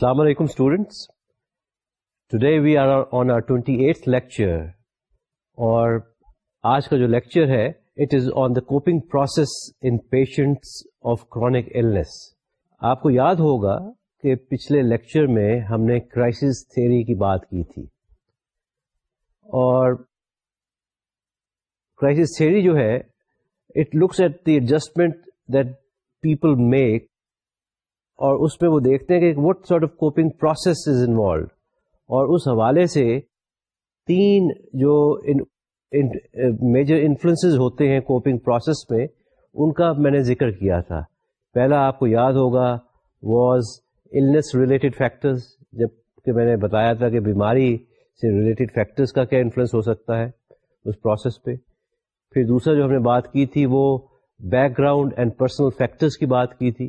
السلام علیکم students today we are on our twenty eight lecture اور آج کا جو لیکچر ہے it is on the coping process in patients of chronic illness آپ کو یاد ہوگا کہ پچھلے لیکچر میں ہم نے کرائسس تھیری کی بات کی تھی اور کرائسس تھیری جو ہے it looks at the adjustment that people make اور اس میں وہ دیکھتے ہیں کہ what sort of coping process is involved اور اس حوالے سے تین جو میجر انفلوئنس ہوتے ہیں کوپنگ پروسیس میں، ان کا میں نے ذکر کیا تھا۔ پہلا آپ کو یاد ہوگا واز النس ریلیٹڈ فیکٹرز جبکہ میں نے بتایا تھا کہ بیماری سے ریلیٹڈ فیکٹرز کا کیا انفلوئنس ہو سکتا ہے اس پروسیس پہ۔ پھر دوسرا جو ہم نے بات کی تھی، وہ background and personal factors کی بات کی تھی۔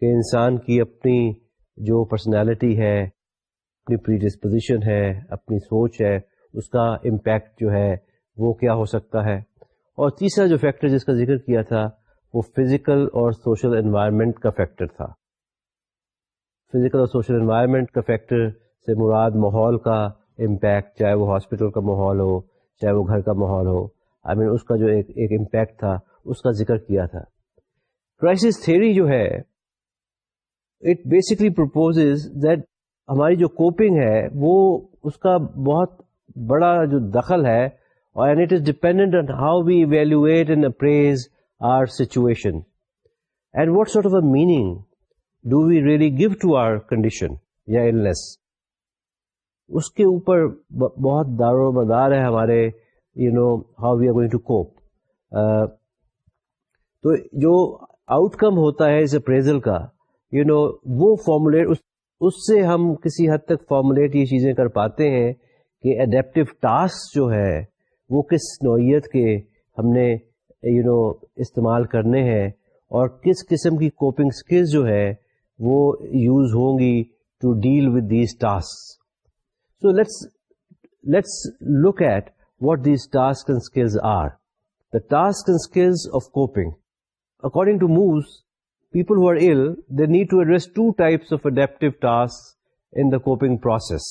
کہ انسان کی اپنی جو پرسنالٹی ہے اپنی پری ڈسپوزیشن ہے اپنی سوچ ہے اس کا امپیکٹ جو ہے وہ کیا ہو سکتا ہے؟ اور تیسرا جو فیکٹر جس کا ذکر کیا تھا وہ فزیکل اور سوشل انوائرمنٹ کا فیکٹر تھا۔ فزیکل اور سوشل انوائرمنٹ کا فیکٹر سے مراد ماحول کا امپیکٹ چاہے وہ ہاسپٹل کا ماحول ہو چاہے وہ گھر کا ماحول ہو۔ آئی I مین mean, اس کا جو ایک ایک امپیکٹ تھا اس کا ذکر کیا تھا۔ کرائسس تھیری جو ہے اٹ بیسکلی پرپوز دیٹ ہماری جو کوپنگ ہے وہ اس کا بہت بڑا جو دخل ہے اور and it is dependent on how we evaluate and appraise our situation and what sort of a meaning do we really give to our condition یا النس اس کے اوپر بہت دار و مدار ہے ہمارے you know how we are going to cope تو جو آؤٹ کم ہوتا ہے اس اپریزل کا یو نو وہ فارمولیٹ اس سے ہم کسی حد تک فارمولیٹ یہ چیزیں کر پاتے ہیں کہ اڈیپٹیو ٹاسک جو ہے، وہ کس نوعیت کے ہم نے یو نو استعمال کرنے ہیں اور کس قسم کی کوپنگ اسکلز جو ہے، وہ یوز ہوں گی to deal with these task so let's let's look at what these task and skills are the task and skills of coping according to Moos people who are ill, they need to address two types of adaptive tasks in the coping process.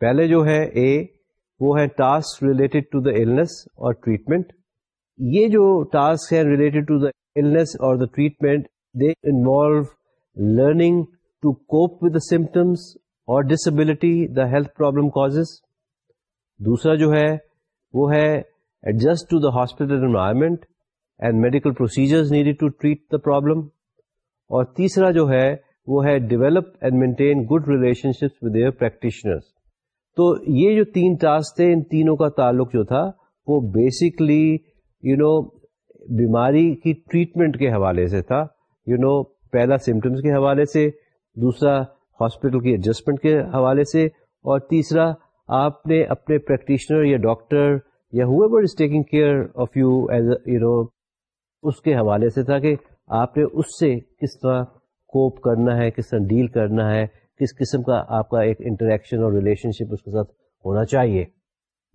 پہلے جو ہے اے وہ ہے task related to the illness اور treatment یہ جو task ہے related to the illness اور the treatment they involve learning to cope with the symptoms اور disability the health problem causes دوسرا جو ہے وہ ہے adjust to the hospital environment and medical procedures needed to treat the problem اور تیسرا جو ہے وہ ہے develop and maintain good relationship with your practitioner تو یہ جو تین ٹاسک تھے ان تینوں کا تعلق جو تھا وہ بیسکلی یو نو بیماری کی ٹریٹمنٹ کے حوالے سے تھا یو you نو know, پہلا سمٹمس کے حوالے سے دوسرا ہاسپٹل کی ایڈجسٹمنٹ کے حوالے سے اور تیسرا آپ نے اپنے پریکٹیشنر یا ڈاکٹر یا whoever is taking care of you as you know اس کے حوالے سے تھا کہ آپ نے اس سے کس طرح کوپ کرنا ہے، کس طرح ڈیل کرنا ہے، کس قسم کا آپ کا ایک انٹریکشن اور ریلیشن شپ اس کے ساتھ ہونا چاہیے۔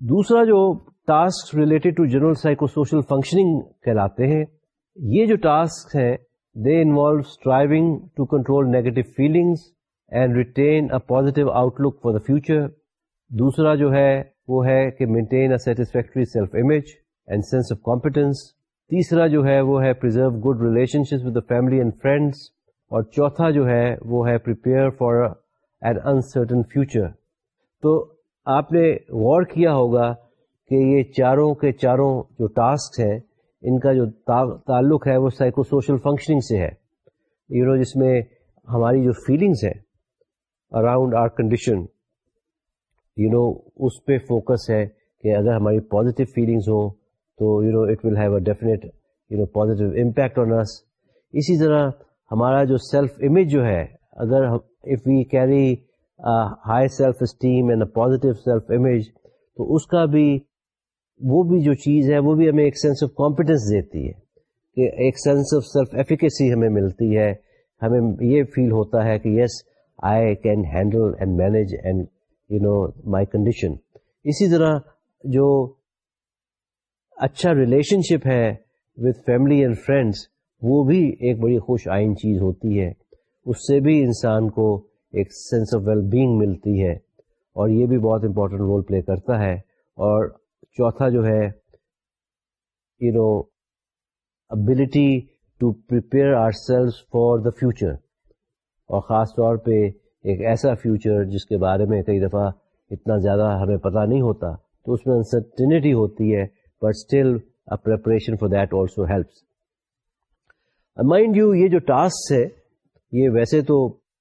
دوسرا جو task related to general psychosocial functioning کہلاتے ہیں، یہ جو ٹاسک ہیں they involve striving to control negative feelings and retain a positive outlook for the future دوسرا جو ہے، وہ ہے کہ maintain a satisfactory self image and sense of competence تیسرا جو ہے وہ ہے preserve good relationship with family and friends اور چوتھا جو ہے وہ ہے prepare for an uncertain future تو آپ نے غور کیا ہوگا کہ یہ چاروں کے چاروں جو ٹاسک ہیں، ان کا جو تعلق ہے وہ سائیکو سوشل فنکشننگ سے ہے۔ یو نو جس میں ہماری جو فیلنگس ہیں around our condition you know اس پہ فوکس ہے کہ اگر ہماری پازیٹیو فیلنگس ہوں تو you know it will have a definite you know positive impact on اس اسی طرح ہمارا جو سیلف امیج جو ہے، اگر if we carry high self esteem and a positive self image تو اس کا بھی، وہ بھی جو چیز ہے، وہ بھی ہمیں ایک سینس آف کانفیڈینس دیتی ہے کہ ایک سینس آف سیلف ایفیکیسی ہمیں ملتی ہے۔ ہمیں یہ فیل ہوتا ہے کہ yes I can handle and manage and you know my condition اسی طرح جو اچھا ریلیشن شپ ہے وتھ فیملی اینڈ فرینڈس وہ بھی ایک بڑی خوش آئین چیز ہوتی ہے۔ اس سے بھی انسان کو ایک سینس آف ویل بینگ ملتی ہے۔ اور یہ بھی بہت امپورٹنٹ رول پلے کرتا ہے۔ اور چوتھا جو ہے you know ability to prepare ourselves for the future اور خاص طور پہ ایک ایسا فیوچر جس کے بارے میں کئی دفعہ اتنا زیادہ ہمیں پتہ نہیں ہوتا، تو اس میں انسرٹنیٹی ہوتی ہے۔ But still preparation for that also helps mind you یہ جو ٹاسک ہے، یہ ویسے تو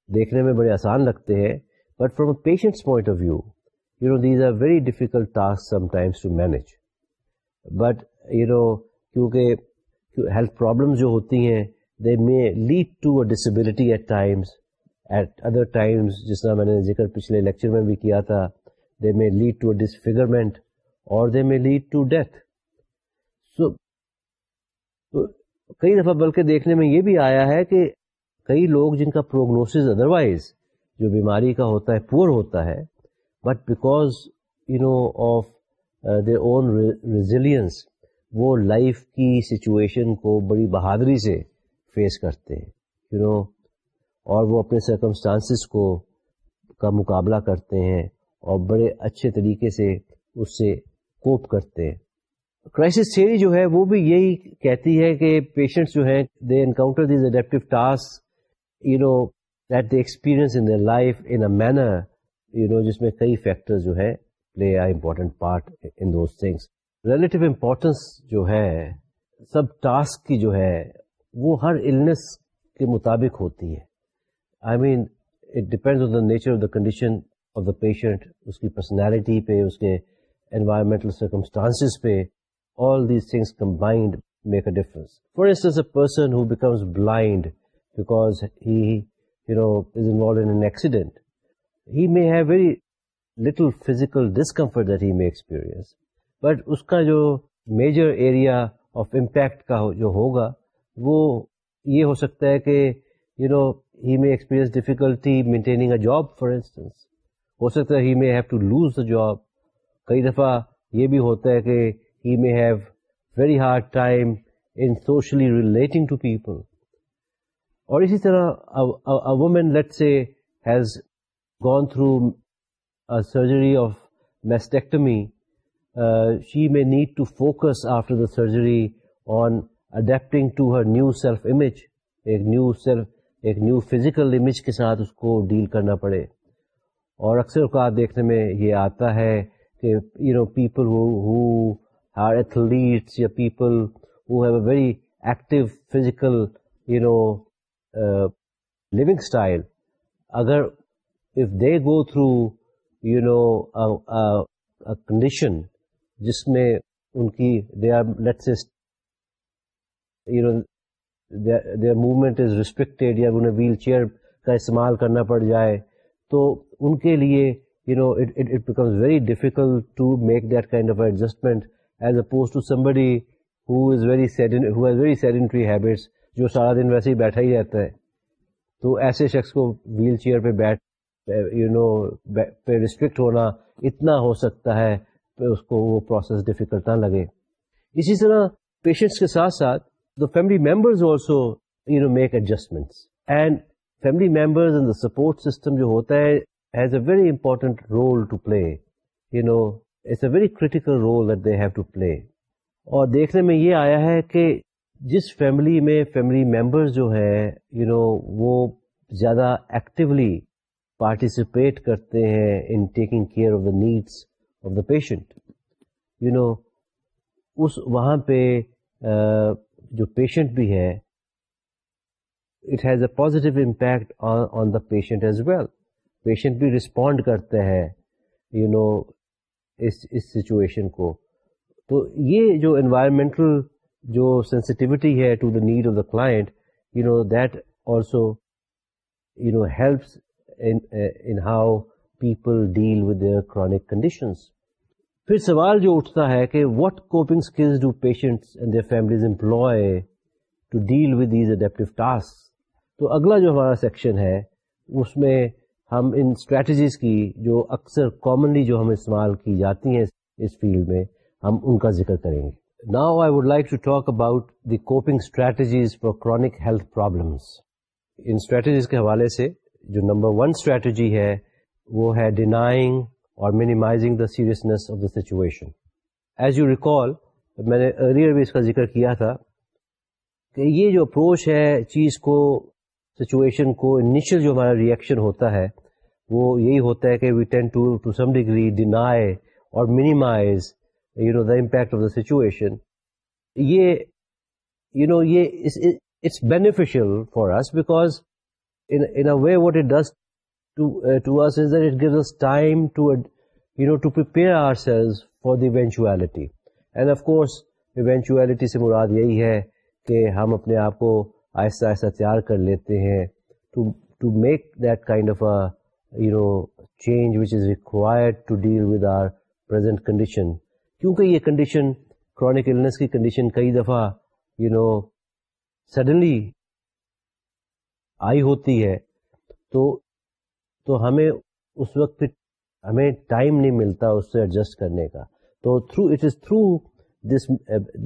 دیکھنے میں بڑے آسان لگتے ہیں but from a patient's point of view you know these are very difficult task sometimes to manage but you know کیونکہ ہیلتھ پرابلم جو ہوتی ہیں they may lead to a disability at times at other times جس طرح میں نے ذکر پچھلے لیکچر میں بھی کیا تھا they may lead to a disfigurement اور they may lead to death تو کئی دفعہ بلکہ دیکھنے میں یہ بھی آیا ہے کہ کئی لوگ جن کا پروگنوسز ادروائز جو بیماری کا ہوتا ہے پور ہوتا ہے but because you know of their own resilience وہ لائف کی سچویشن کو بڑی بہادری سے فیس کرتے ہیں یو نو اور وہ اپنے سرکمسٹانسز کو کا مقابلہ کرتے ہیں اور بڑے اچھے طریقے سے اس سے کوپ کرتے ہیں۔ کرائسس تھیری جو ہے وہ بھی یہی کہتی ہے کہ پیشنٹس جو ہیں they encounter these adaptive task you know that they experience in life in a manner you know جس میں کئی فیکٹر جو ہے play a important part in those things relative importance جو ہے سب ٹاسک کی جو ہے، وہ ہر النس کے مطابق ہوتی ہے. I mean it depend on the nature of the condition of the patient اس کی پرسنالٹی پہ، اس کے انوائرمنٹل سرکمسٹانسز پہ all these things combined make a difference for instance a person who becomes blind because he you know is involved in accident he may have very little physical discomfort that he may experience but اس کا جو major area of impact کا جو ہوگا وہ یہ ہو سکتا ہے کہ you know he may experience difficulty maintaining a job for instance ہو سکتا ہے he may have to lose the job کئی دفعہ یہ بھی ہوتا ہے کہ he may have very hard time in socially relating to people اور اسی طرح woman let's say has gone through surgery of mastectomy she may need to focus after the surgery on adapting to her new self image ایک new self ایک new physical image کے ساتھ اس کو deal کرنا پڑے اور اکثر اوقات دیکھنے میں یہ آتا ہے کہ you know people or athletes یا people who have a very active physical you know living style اگر if they go through you know condition جس میں ان کی they are let you know their movement is restricted یا انہیں wheel chair کا استعمال کرنا پڑ جائے، تو ان کے لیے you know it becomes very difficult to make that kind of adjustment as opposed to somebody who is very who has very sedentary habits جو سارا دن ویسے ہی بیٹھا ہی رہتا ہے۔ تو ایسے شخص کو ویل چیئر پہ بیٹھ یو نو پہ ریسٹرکٹ ہونا اتنا ہو سکتا ہے اس کو وہ پروسیس ڈیفیکلٹ نہ لگے۔ اسی طرح پیشنٹس کے ساتھ ساتھ the family members also you know make adjustments and family members in the support system جو ہوتا ہے has a very important role to play you know it's a very critical role that they have to play اور دیکھنے میں یہ آیا ہے کہ جس فیملی میں فیملی ممبر جو ہے یو نو وہ زیادہ ایکٹیولی پارٹیسپیٹ کرتے ہیں in taking care of the needs of the patient you know اس وہاں پہ جو پیشنٹ بھی ہے it has a positive impact on the patient as well patient بھی رسپونڈ کرتے ہیں یو نو اس سچویشن کو۔ تو یہ جو انوائرمنٹل جو سینسٹیوٹی ہے to the need of the client you know that also you know, helps in how people deal with their chronic پھر سوال جو اٹھتا ہے کہ what coping skills do patients and their families employ to deal with these adaptive task تو اگلا جو ہمارا سیکشن ہے اس میں ہم ان اسٹریٹجیز کی جو اکثر کامنلی جو ہم استعمال کی جاتی ہیں اس فیلڈ میں ہم ان کا ذکر کریں گے۔ Now I would like to talk about the coping strategies for chronic health problems in strategies کے حوالے سے جو نمبر ون اسٹریٹجی ہے وہ ہے ڈینائنگ اور minimizing the seriousness of the situation as you recall میں نے ارلیئر بھی اس کا ذکر کیا تھا کہ یہ جو اپروچ ہے چیز کو سچویشن کو انیشل جو ہمارا ریئیکشن ہوتا ہے، وہ یہی ہوتا ہے کہ we tend to to some degree deny اور minimize you know the impact of the situation یہ یو نو یہ it's beneficial for us because in a way what it does to us is that it gives us time to you know to prepare ourselves for the eventuality. And of course eventuality سے مراد یہی ہے کہ ہم اپنے آپ کو آہستہ آہستہ تیار کر لیتے ہیں to to make that kind of you know change which is required to deal with our present condition کیونکہ یہ کنڈیشن کرونک النس کی کنڈیشن کئی دفعہ یو نو سڈنلی آئی ہوتی ہے، تو تو ہمیں اس وقت ہمیں ٹائم نہیں ملتا اس سے ایڈجسٹ کرنے کا۔ تو through it is through this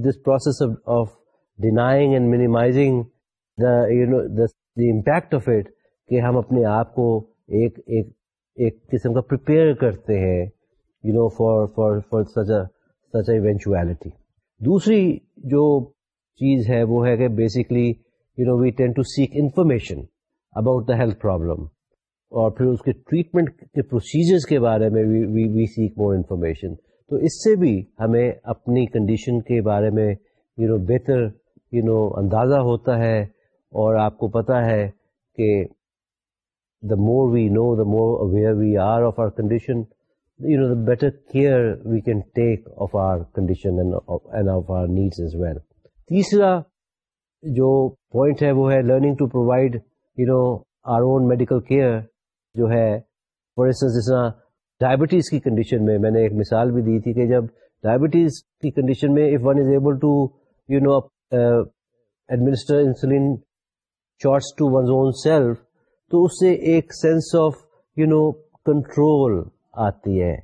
this process of denying and minimizing impact of it کہ ہم اپنے آپ کو ایک ایک ایک قسم کا پریپیئر کرتے ہیں you know for for for such such eventuality دوسری جو چیز ہے وہ ہے کہ basically you know we tend to seek information about the health problem اور پھر اس کے ٹریٹمنٹ کے پروسیجرز کے بارے میں وی سیک مور انفارمیشن تو اس سے بھی ہمیں اپنی کنڈیشن کے بارے میں یو you نو know, بہتر یو نو اندازہ ہوتا ہے اور آپ کو پتہ ہے کہ the more we know the more aware we are of our condition you know the better care we can take of our condition and of our needs as well تیسرا جو پوائنٹ ہے وہ ہے learning to provide you know our own medical care جو ہے for instance جس طرح diabetes کی کنڈیشن میں میں نے ایک مثال بھی دی تھی کہ جب ڈائبٹیز کی کنڈیشن میں if one is able to you know administer insulin shots to one's own self, تو اس سے ایک sense of, you know, control آتی ہے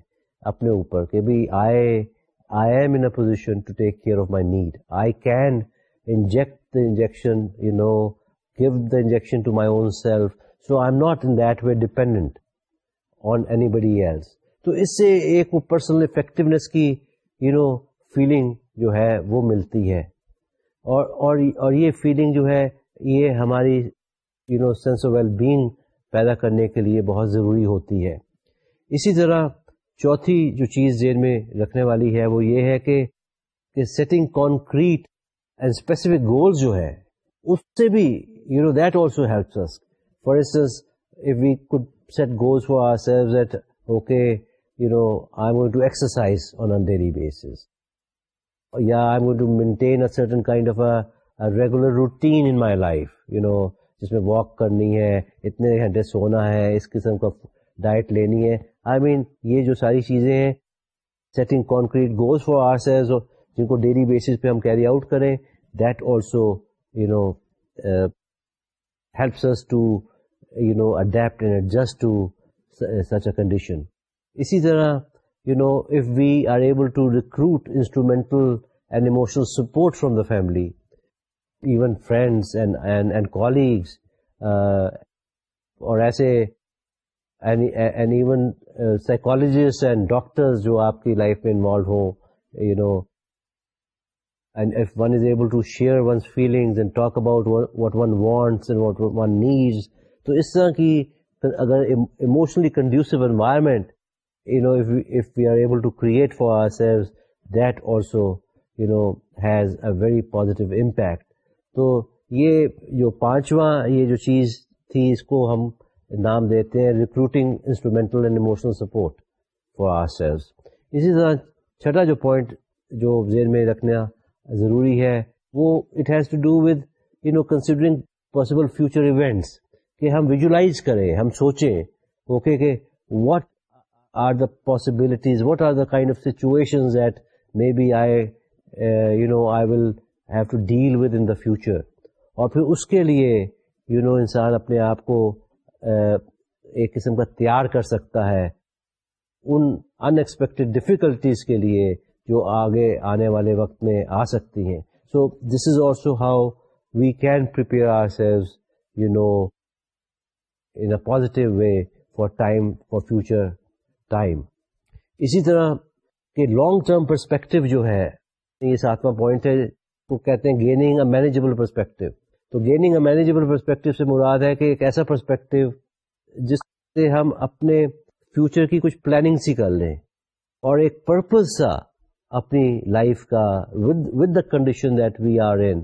اپنے اوپر کہ بھی I I am in position to take care of my need. I can inject the injection, you know, give the injection to my own self, so I am not in that way dependent on anybody else. تو اس سے ایک وہ personal effectiveness کی، you know, feeling جو ہے وہ ملتی ہے۔ اور اور اور یہ فیلنگ جو ہے یہ ہماری you know sense of well being پیدا کرنے کے لیے بہت ضروری ہوتی ہے اسی طرح چوتھی جو چیز ذہن میں رکھنے والی ہے وہ یہ ہے کہ کہ setting concrete and specific goals جو ہے اس سے بھی you know that also helps us For instance, if we could set goals for ourselves that, okay, you know, I'm going to exercise on a daily basis. Yeah, I'm going to maintain a certain kind of a regular routine in my life, you know, جس میں walk کرنی ہے اتنے گھنٹے سونا ہے اس قسم کا ڈائٹ لینی ہے۔ آئی مین یہ جو ساری چیزیں ہیں setting concrete goals for ourselves جن کو ڈیلی بیسس پہ ہم کیری آؤٹ کریں that also you know helps us to you know adapt and adjust to such a condition اسی طرح you know if we are able to recruit instrumental and emotional support from the family even friends and colleagues اور ایسے and even psychologist and doctors جو آپ کی life میں involve ہوں you know and if one is able to share one's feelings and talk about what one wants and what one needs تو اس طرح کی اگر emotionally conducive environment you know if we are able to create for ourselves that also you know has a very positive impact تو یہ جو پانچواں یہ جو چیز تھی، اس کو ہم نام دیتے ہیں recruiting instrumental and emotional support for ourselves اسی طرح چھٹا جو پوائنٹ جو ذہن میں رکھنا ضروری ہے، وہ it has to do with you know considering possible future events کہ ہم ویژلائز کریں، ہم سوچیں اوکے کہ what are the possibilities what are the kind of situation that may be I you know I will have to deal with in the future اور پھر اس کے لیے یو نو انسان اپنے آپ کو ایک قسم کا تیار کر سکتا ہے ان ان ایکسپیکٹڈ ڈفیکلٹیز کے لیے جو آگے آنے والے وقت میں آ سکتی ہیں۔ So this is also how we can prepare ourselves you know in a positive way for time for future time اسی طرح کہ لانگ ٹرم پرسپیکٹو جو ہے، یہ ساتواں پوائنٹ ہے وہ کہتے ہیں گیننگ اے مینیجبل پرسپیکٹو تو گیننگ اے مینیجبل پرسپیکٹو سے مراد ہے کہ ایک ایسا پرسپیکٹو جس سے ہم اپنے فیوچر کی کچھ پلاننگ سی کر لیں اور ایک پرپز سا اپنی لائف کا with the condition that we are in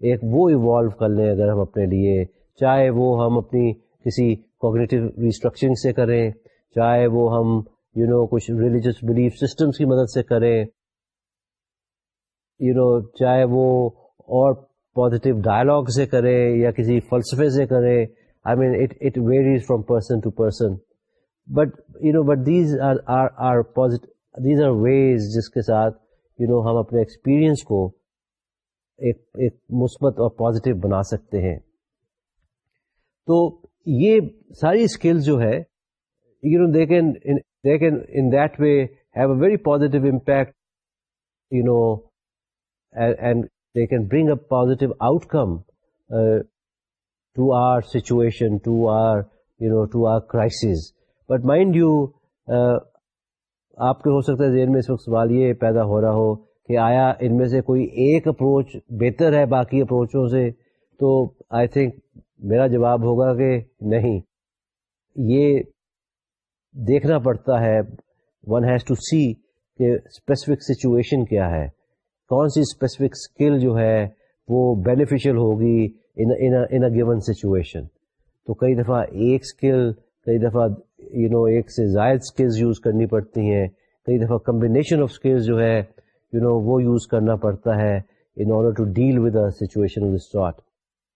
ایک وہ ایوالو کر لیں اگر ہم اپنے لیے چاہے وہ ہم اپنی کسی کوگنیٹو ریسٹرکچرنگ سے کریں چاہے وہ ہم یو you نو know, کچھ ریلیجس بلیف سسٹمس کی مدد سے کریں۔ یو you نو know, چاہے وہ اور پازیٹیو ڈائلاگ سے کریں یا کسی فلسفے سے کریں I mean it varies from person to person but you know but these are these are ways جس کے ساتھ یو نو ہم اپنے ایکسپیرئنس کو ایک ایک مثبت اور پازیٹیو بنا سکتے ہیں. تو یہ ساری اسکل جو ہے you know they can they can in that way have a very positive impact you know and they can bring a positive outcome to our situation to our you know to our crisis but mind you آپ کے ہو سکتا ہے ذہن میں اس وقت سوال یہ پیدا ہو رہا ہو کہ آیا ان میں سے کوئی ایک اپروچ بہتر ہے باقی اپروچوں سے تو آئی تھنک میرا جواب ہوگا کہ نہیں یہ دیکھنا پڑتا ہے ون ہیز ٹو سی کہ اسپیسیفک سچویشن کیا ہے کون سی اسپیسیفک اسکل جو ہے وہ بینیفیشل ہوگی ان اے گیون سچویشن تو کئی دفعہ ایک اسکل کئی دفعہ یو نو ایک سے زائد اسکلز یوز کرنی پڑتی ہیں. کئی دفعہ کمبینیشن آف اسکلز جو ہے یو نو وہ یوز کرنا پڑتا ہے in order to deal with a situation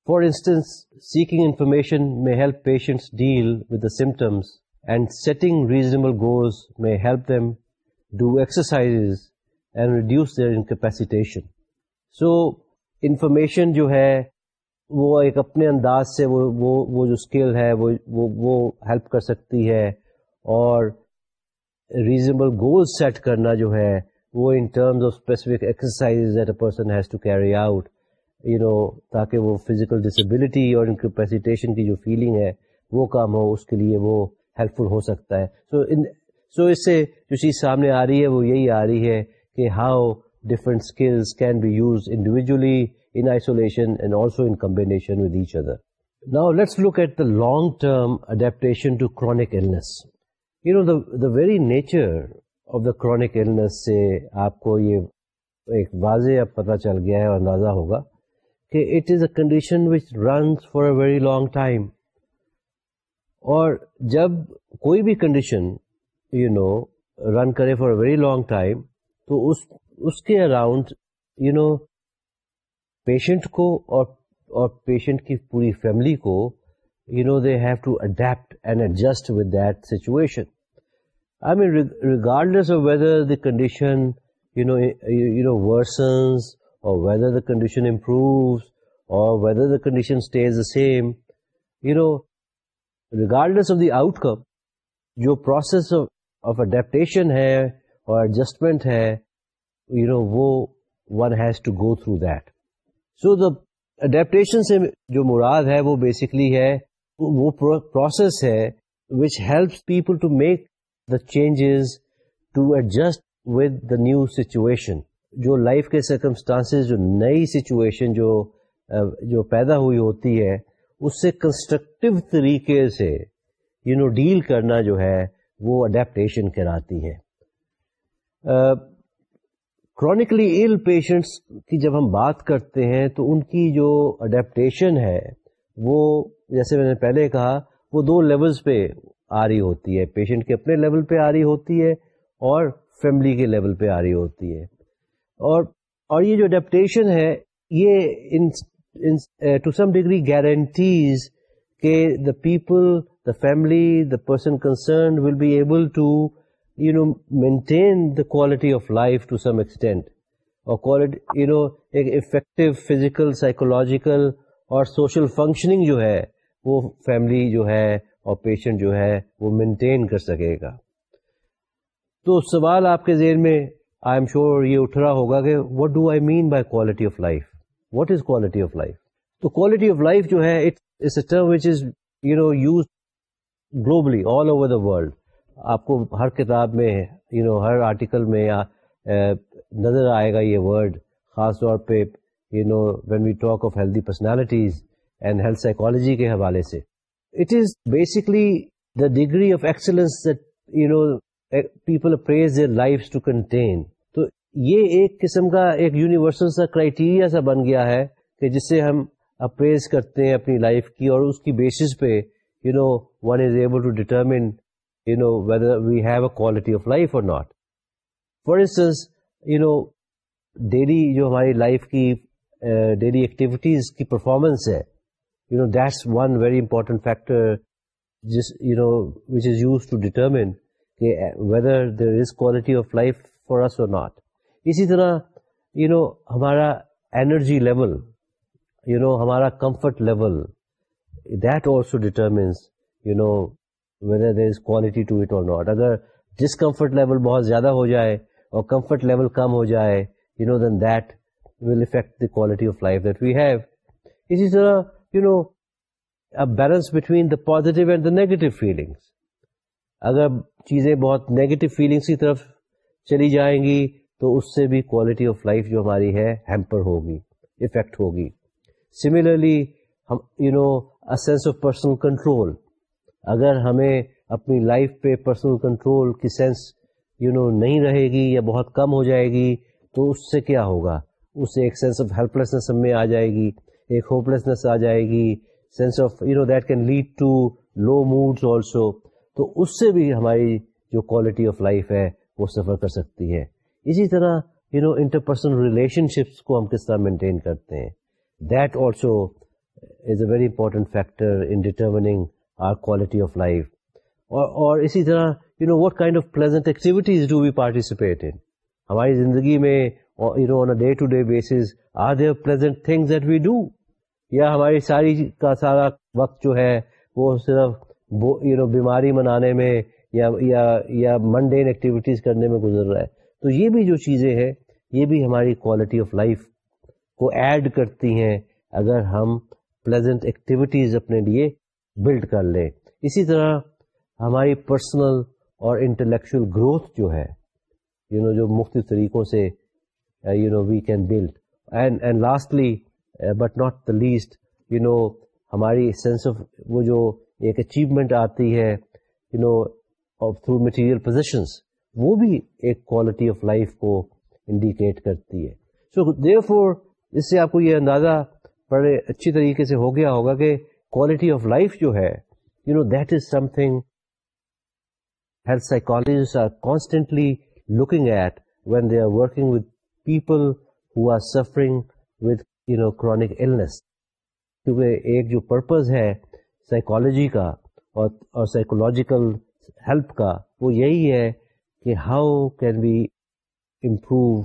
for instance seeking information میں help patients deal with the symptoms and setting reasonable goals میں help them do exercise and reduce their incapacitation so information جو ہے وہ ایک اپنے انداز سے وہ وہ, وہ جو اسکل ہے وہ وہ ہیلپ کر سکتی ہے اور ریزنیبل گول سیٹ کرنا جو ہے وہ in terms of specific exercise that a person has to carry out you know تاکہ وہ فزیکل ڈسیبلٹی اور انکیپیسیٹیشن کی جو فیلنگ ہے وہ کام ہو اس کے لیے وہ ہیلپ فل ہو سکتا ہے۔ سو ان سو اس سے جو چیز سامنے آ رہی ہے وہ یہی آ رہی ہے کہ how different skills can be use individually in isolation and also in combination with each other now let's look at the long term adaptation to chronic illness you know the very nature of the chronic illness سے آپ کو یہ ایک واضح اب پتہ چل گیا ہے اور اندازہ ہوگا کہ it is a condition which runs for a very long time اور جب کوئی بھی کنڈیشن یو نو رن کرے for a very long time تو اس اس کے اراؤنڈ یو نو پیشنٹ کو اور اور پیشنٹ کی پوری فیملی کو you know they have to adapt and adjust with that situation I mean regardless of whether the condition you know you know worsens or whether the condition improves or whether the condition stays the same, you know, regardless of the outcome, جو process of, of adaptation ہے اور adjustment ہے you know وہ one has to go through that so the adaptation سے جو مراد ہے وہ بیسکلی ہے، وہ پروسیس ہے which helps people to make the changes to adjust with the new situation جو لائف کے سرکمسٹانس جو نئی سچویشن جو uh, جو پیدا ہوئی ہوتی ہے، اس سے کنسٹرکٹیو طریقے سے یو نو ڈیل کرنا جو ہے وہ اڈیپٹیشن کراتی ہے. کرونکلی ایل پیشنٹس کی جب ہم بات کرتے ہیں تو ان کی جو اڈیپٹیشن ہے، وہ جیسے میں نے پہلے کہا، وہ دو لیولز پہ آ رہی ہوتی ہے۔ پیشنٹ کے اپنے لیول پہ آ رہی ہوتی ہے اور فیملی کے لیول پہ آ رہی ہوتی ہے۔ اور اور یہ جو اڈیپٹیشن ہے، یہ ٹو سم ڈگری گارنٹیز کہ the people the family the person concern will be able to you know maintain the quality of life to some extent اور یو نو ایک افیکٹو فزیکل سائیکولوجیکل اور social functioning جو ہے، وہ family جو ہے اور پیشنٹ جو ہے، وہ مینٹین کر سکے گا۔ تو سوال آپ کے ذہن میں آئی ایم شیور یہ اٹھ رہا ہوگا کہ what do I mean by quality of life what is quality of life تو کوالٹی آف لائف جو ہے which is you know use globally all over the world آپ کو ہر کتاب میں یو نو ہر آرٹیکل میں، یا نظر آئے گا یہ ورڈ خاص طور پہ you know when we talk of healthy personalities and health psychology کے حوالے سے۔ It is basically the degree of excellence you know people appraise their life to contain تو یہ ایک قسم کا، ایک یونیورسل سا کرائٹیریا سا بن گیا ہے کہ جس سے ہم اپریز کرتے ہیں اپنی لائف کی اور اس کی بیسس پہ you know one is able to determine you know whether we have a quality of life اور not for instance you know daily جو ہماری لائف کی ڈیلی ایکٹیویٹیز کی پرفارمنس ہے you know that's one very important factor جس you know which is use to determine کہ whether there is quality of life for us اور not اسی طرح یو نو ہمارا انرجی لیول یو نو ہمارا comfort level that also determines you know whether there is quality to it اور not اگر discomfort level بہت زیادہ ہو جائے اور کمفرٹ لیول کم ہو جائے you know then that will affect the quality of life that we have اسی طرح you know balance between the positive and the negative feelings اگر چیزیں بہت نیگیٹو فیلنگس کی طرف چلی جائیں گی، تو اس سے بھی کوالٹی آف لائف جو ہماری ہے ہیمپر ہوگی افیکٹ ہوگی. سملرلی ہم you know sense of personal control اگر ہمیں اپنی لائف پہ پرسنل کنٹرول کی سینس یو نو نہیں رہے گی یا بہت کم ہو جائے گی، تو اس سے کیا ہوگا؟ اس سے ایک سینس آف ہیلپ لیسنس ہم میں آ جائے گی، ایک ہوپ لیسنس آ جائے گی، sense of you know that can lead to low moods also تو اس سے بھی ہماری جو کوالٹی آف لائف ہے، وہ سفر کر سکتی ہے۔ اسی طرح you know interpersonal relationships کو ہم کس طرح مینٹین کرتے ہیں؟ That also is a very important factor in determining our quality of life اور اسی طرح you know what kind of pleasant activities do we participate in ہماری زندگی میں you know on day to day basis are there pleasant things that we do یا ہماری ساری کا سارا وقت جو ہے، وہ صرف یو نو بیماری منانے میں، یا یا یا منڈین ایکٹیویٹیز کرنے میں گزر رہا ہے. تو یہ بھی جو چیزیں ہیں، یہ بھی ہماری کوالٹی آف لائف کو ایڈ کرتی ہیں اگر ہم پلیزنٹ ایکٹیویٹیز اپنے لیے بلڈ کر لیں اسی طرح ہماری پرسنل اور انٹلیکچل گروتھ جو ہے یو you نو know, جو مختلف طریقوں سے you know we can build and and lastly but not the least you know ہماری سینس آف وہ جو ایک اچیومنٹ آتی ہے you know through material possessions وہ بھی ایک کوالٹی آف لائف کو انڈیکیٹ کرتی ہے۔ سو دیو فور اس سے آپ کو یہ اندازہ بڑے اچھی طریقے سے ہو گیا ہوگا کہ کوالٹی آف لائف جو ہے you know that is something health psychologists are constantly looking at when they are working with people who are suffering with you know chronic illness کیونکہ ایک جو پرپز ہے سائیکالوجی کا اور سائیکولوجیکل ہیلپ کا، وہ یہی ہے کہ how can we improve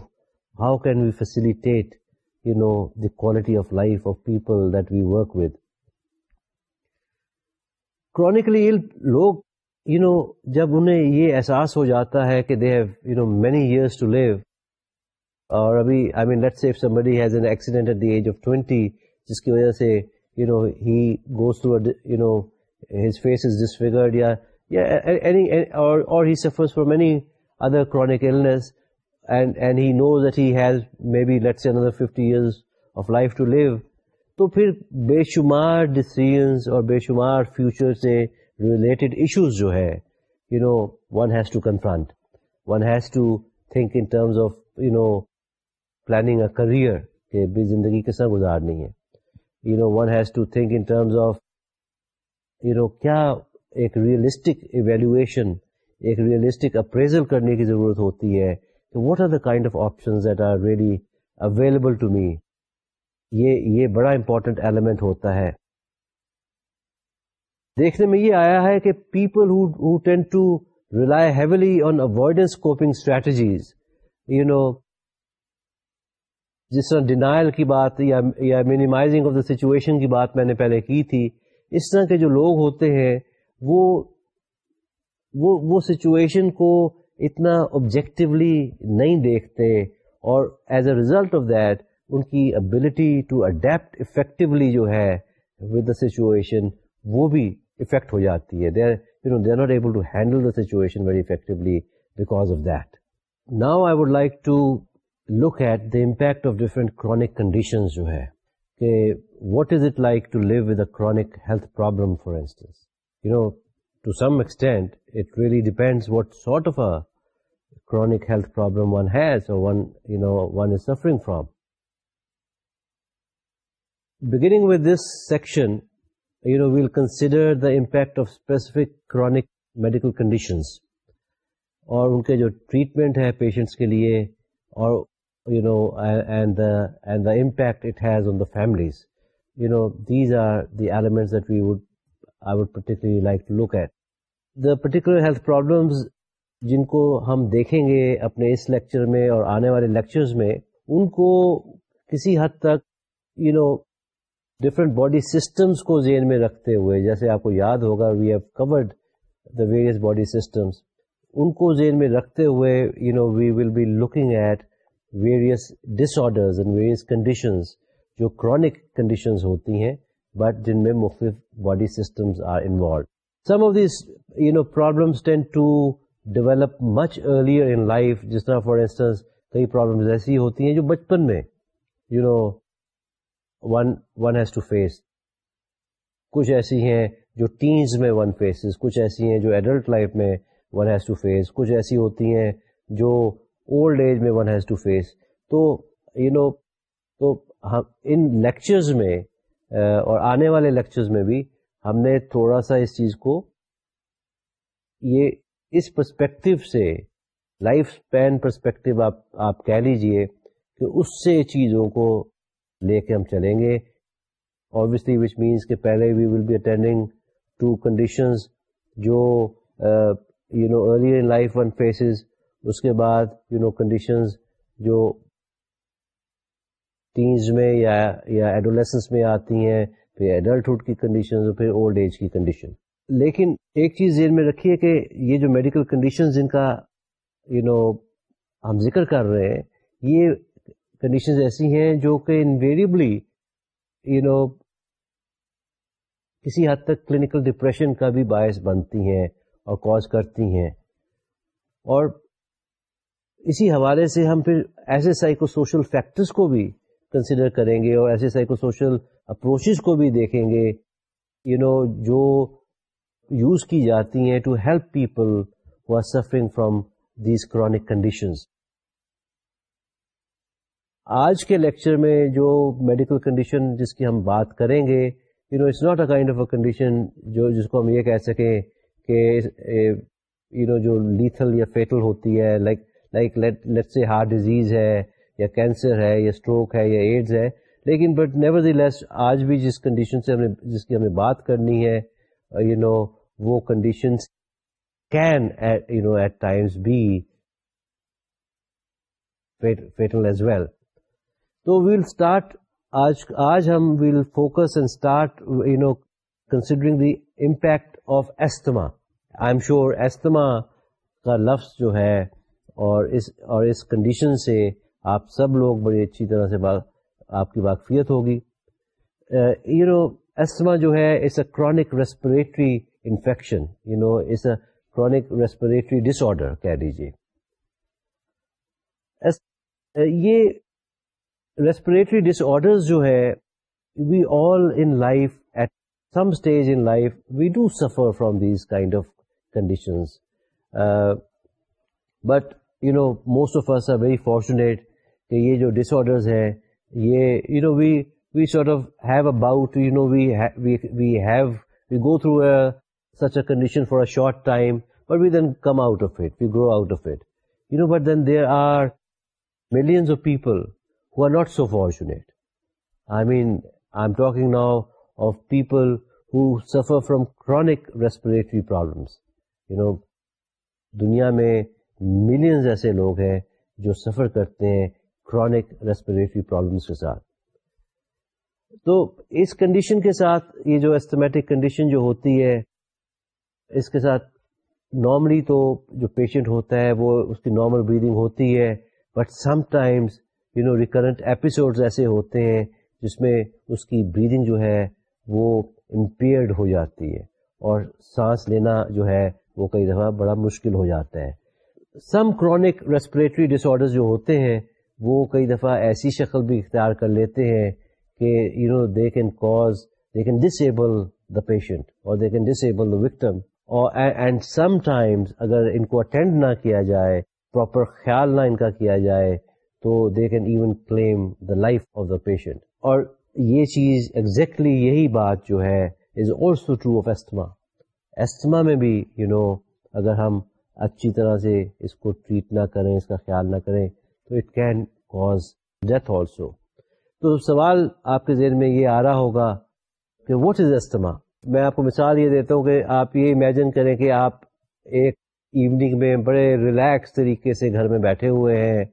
how can we facilitate you know the quality of life of people that we work with chronically you know جب انہیں یہ احساس ہو جاتا ہے کہ they have you know many years اور تو پھر بے شمار ڈسیزنس اور بے شمار فیوچر سے ریلیٹڈ ایشوز جو ہے you know one has to confront one has to think in terms of you know planning a career کہ بھی زندگی کس طرح گزارنی ہے. You know one has to think in terms of you know کیا ایک ریئلسٹک ایویلویشن ایک ریئلسٹک اپریزل کرنے کی ضرورت ہوتی ہے. کہ what are the kind of option that are really available to me یہ یہ بڑا امپورٹنٹ ایلیمنٹ ہوتا ہے۔ دیکھنے میں یہ آیا ہے کہ people who tend to rely heavily on avoidance coping strategies you know جس طرح ڈینائل کی بات یا مینیمائزنگ آف دا سچویشن کی بات میں نے پہلے کی تھی، اس طرح کے جو لوگ ہوتے ہیں، وہ وہ سچویشن کو اتنا آبجیکٹولی نہیں دیکھتے اور as a result of that ان کی ابلٹی ٹو اڈیپٹ افیکٹولی جو ہے ود دا سچویشن وہ بھی افیکٹ ہو جاتی ہے. They you know they are not able to handle the situation very effectively because of that now I would like to look at the impact of different chronic condition جو ہے. کہ what is it like to live with a chronic health problem for instance you know to some extent it really depends what sort of a chronic health problem one has one you know one is suffering from beginning with this section you know we'll consider the impact of specific chronic medical conditions اور ان کے جو treatment ہے patients کے لیے اور you know and and the impact it has on the families you know these are the elements that we would I would particularly like to look at the particular health problems جن کو ہم دیکھیں گے اپنے اس lecture میں اور آنے والے لیکچرز میں، ان کو کسی حد تک you know different body systems کو ذہن میں رکھتے ہوئے، جیسے آپ کو یاد ہوگا we have covered the various body systems ان کو ذہن میں رکھتے ہوئے you know we will be looking at various disorders and various conditions جو کرونک کنڈیشنز ہوتی ہیں بٹ جن میں مختلف body systems are involved some of these you know problems tend to develop much earlier in life جس طرح for instance کئی problems ایسی ہوتی ہیں جو بچپن میں you know one one has to face کچھ ایسی ہیں جو ٹینز میں ون فیسز کچھ ایسی ہیں جو ایڈلٹ لائف میں ون ہیز ٹو فیس کچھ ایسی ہوتی ہیں جو اولڈ ایج میں ون ہیز ٹو فیس تو یو نو تو ہم، ان لیکچرز میں اور آنے والے لیکچرز میں بھی ہم نے تھوڑا سا اس چیز کو یہ اس پرسپیکٹو سے لائف اسپین پرسپیکٹو آپ آپ کہہ لیجیے کہ اس سے چیزوں کو لے کے ہم چلیں گے۔ اوبیسلی وچ مینس کہ پہلے we will be attending to conditions جو you know early in life one faces اس کے بعد یو نو کنڈیشنز جو ٹینز میں یا یا ایڈولیسنس میں آتی ہیں پھر ایڈلٹہڈ کی کنڈیشن پھر اولڈ ایج کی کنڈیشن لیکن ایک چیز ذہن میں رکھیے کہ یہ جو میڈیکل کنڈیشن جن کا یو you نو know, ہم ذکر کر رہے ہیں یہ کنڈیشنز ایسی ہیں جو کہ انویریبلی یو نو کسی حد تک کلینکل ڈپریشن کا بھی باعث بنتی ہیں اور کاز کرتی ہیں۔ اور اسی حوالے سے ہم پھر ایسے سائیکو سوشل فیکٹرس کو بھی کنسیڈر کریں گے اور ایسے سائیکو سوشل اپروچز کو بھی دیکھیں گے یو نو جو یوز کی جاتی ہیں to help people who are suffering from these chronic conditions آج کے لیکچر میں جو میڈیکل کنڈیشن جس کی ہم بات کریں گے you know it's not a kind of a condition جو جس کو ہم یہ کہہ سکیں کہ یو نو جو لیتھل یا فیٹل ہوتی ہے like like let's say heart disease ہے، یا کینسر ہے، یا اسٹروک ہے، یا ایڈز ہے، لیکن بٹ نیور دی لیس آج بھی جس کنڈیشن سے ہم نے، جس کی ہمیں بات کرنی ہے یو نو وہ conditions can you know at times be fatal as well تو ویل اسٹارٹ آج آج ہم we'll focus and start you know considering the impact of asthma I am sure asthma کا لفظ جو ہے اور اس اور اس کنڈیشن سے آپ سب لوگ بڑی اچھی طرح سے آپ کی واقفیت ہوگی. یو نو ایستما جو ہے it's a chronic respiratory infection you know it's a chronic respiratory disorder کہہ دیجیے یہ ریسپریٹری ڈس آرڈر جو ہے we all in life at some stage in life we do suffer from these kind of conditions but you know most of are very fortunate کہ یہ جو disorders ہیں، یہ you know we we sort of have about you know we have we go through such a condition for a short time but we then come out of it we grow out of it you know but then there are millions of people who are not so fortunate. I mean, I'm talking now of people who suffer from chronic respiratory problems. You know, دنیا میں millions ایسے لوگ ہیں جو سفر کرتے ہیں chronic respiratory problems کے ساتھ تو اس کنڈیشن کے ساتھ یہ جو ایسٹمیٹک کنڈیشن جو ہوتی ہے اس کے ساتھ نارملی تو جو پیشنٹ ہوتا ہے وہ اس کی نارمل بریدنگ ہوتی ہے but sometimes you know recurrent episodes ایسے ہوتے ہیں جس میں اس کی بریدنگ جو ہے وہ امپیئرڈ ہو جاتی ہے اور سانس لینا جو ہے وہ کئی دفعہ بڑا مشکل ہو جاتا ہے۔ Some chronic respiratory disorder جو ہوتے ہیں وہ کئی دفعہ ایسی شکل بھی اختیار کر لیتے ہیں کہ you know they can cause they can disable the patient اور they can disable the victim اور اینڈ سم ٹائمز اگر ان کو اٹینڈ نہ کیا جائے پراپر خیال نہ ان کا کیا جائے تو they can even claim the life of the patient اور یہ چیز ایگزیکٹلی exactly یہی بات جو ہے is also true of asthma asthma میں بھی یو you نو know, اگر ہم اچھی طرح سے اس کو ٹریٹ نہ کریں اس کا خیال نہ کریں تو it can cause death also تو سوال آپ کے ذہن میں یہ آ رہا ہوگا کہ واٹ از ایسٹما میں آپ کو مثال یہ دیتا ہوں کہ آپ یہ امیجن کریں کہ آپ ایک ایوننگ میں بڑے ریلیکس طریقے سے گھر میں بیٹھے ہوئے ہیں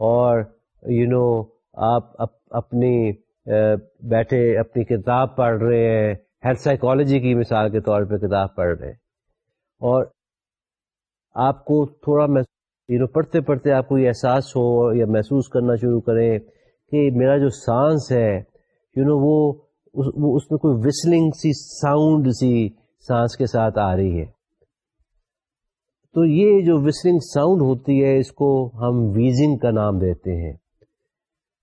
اور یو نو آپ اپنی بیٹھے اپنی کتاب پڑھ رہے ہیں، ہیلتھ سائیکالوجی کی مثال کے طور پہ کتاب پڑھ رہے ہیں۔ اور آپ کو تھوڑا یو نو پڑھتے پڑھتے آپ کو یہ احساس ہو یا محسوس کرنا شروع کریں کہ میرا جو سانس ہے یو نو وہ اس میں کوئی وسلنگ سی ساؤنڈ سی سانس کے ساتھ آ رہی ہے۔ تو یہ جو وسلنگ ساؤنڈ ہوتی ہے، اس کو ہم ویزنگ کا نام دیتے ہیں۔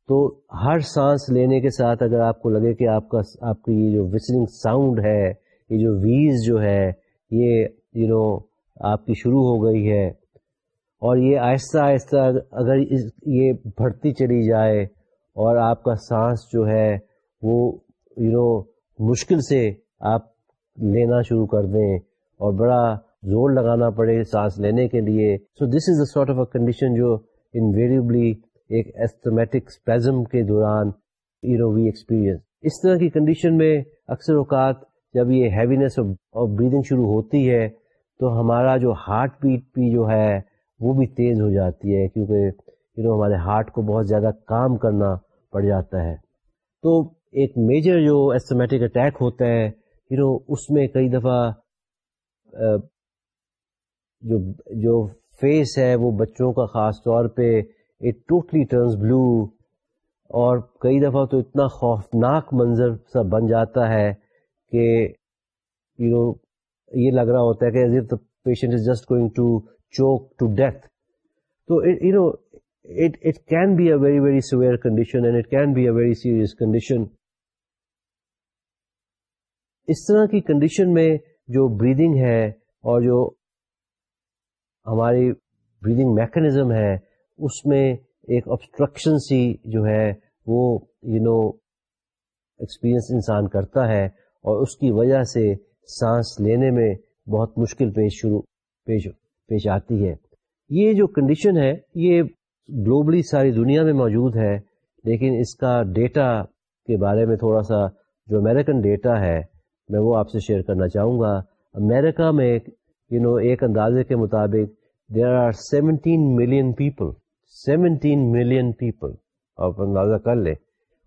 تو ہر سانس لینے کے ساتھ اگر آپ کو لگے کہ آپ کا آپ کی یہ جو وسلنگ ساؤنڈ ہے، یہ جو ویز جو ہے، یہ یو نو آپ کی شروع ہو گئی ہے اور یہ آہستہ آہستہ اگر یہ بڑھتی چلی جائے اور آپ کا سانس جو ہے وہ یو نو مشکل سے آپ لینا شروع کر دیں اور بڑا زور لگانا پڑے سانس لینے کے لیے۔ So this is a sort of a condition جو انویریبلی ایک ایسٹمیٹک اسپیزم کے دوران یو نو وی ایکسپیرئنس اس طرح کی کنڈیشن میں اکثر اوقات جب یہ ہیوینس اور بریدنگ شروع ہوتی ہے، تو ہمارا جو ہارٹ بیٹ بھی جو ہے، وہ بھی تیز ہو جاتی ہے، کیونکہ یو نو ہمارے ہارٹ کو بہت زیادہ کام کرنا پڑ جاتا ہے۔ تو ایک میجر جو ایسٹمیٹک اٹیک ہوتا ہے یو نو اس میں کئی دفعہ uh, جو جو فیس ہے وہ بچوں کا خاص طور پہ ٹوٹلی ٹرنس بلو اور کئی دفعہ تو اتنا خوفناک منظر سا بن جاتا ہے کہ یو نو یہ لگ رہا ہوتا ہے کہ patient is just going to choke to death تو you know it can be a very very severe condition and it can be a very serious condition اس طرح کی کنڈیشن میں جو بریدنگ ہے اور جو ہماری بریدنگ میکنزم ہے اس میں ایک آبسٹرکشن سی جو ہے وہ یو نو ایکسپیرئنس انسان کرتا ہے اور اس کی وجہ سے سانس لینے میں بہت مشکل پیش شروع پیش پیش آتی ہے۔ یہ جو کنڈیشن ہے یہ گلوبلی ساری دنیا میں موجود ہے لیکن اس کا ڈیٹا کے بارے میں تھوڑا سا جو امیریکن ڈیٹا ہے میں وہ آپ سے شیئر کرنا چاہوں گا۔ امریکہ میں یو you نو know, ایک اندازے کے مطابق there are seventeen million people seventeen million people آپ اندازہ کر لیں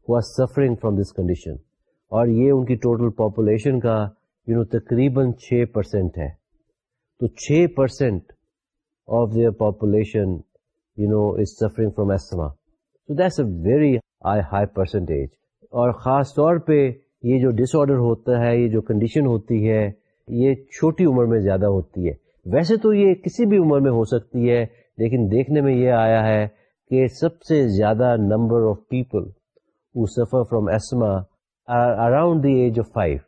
who are suffering from this condition اور یہ ان کی ٹوٹل پاپولیشن کا یو نو تقریباً چھ پرسینٹ ہے. تو چھ percent of their population you know is suffering from asthma تو that's a very high percentage اور خاص طور پہ یہ جو ڈس آڈر ہوتا ہے، یہ جو کنڈیشن ہوتی ہے، یہ چھوٹی عمر میں زیادہ ہوتی ہے. ویسے تو یہ کسی بھی عمر میں ہو سکتی ہے، لیکن دیکھنے میں یہ آیا ہے کہ سب سے زیادہ number of people who suffer from asthma around the age of five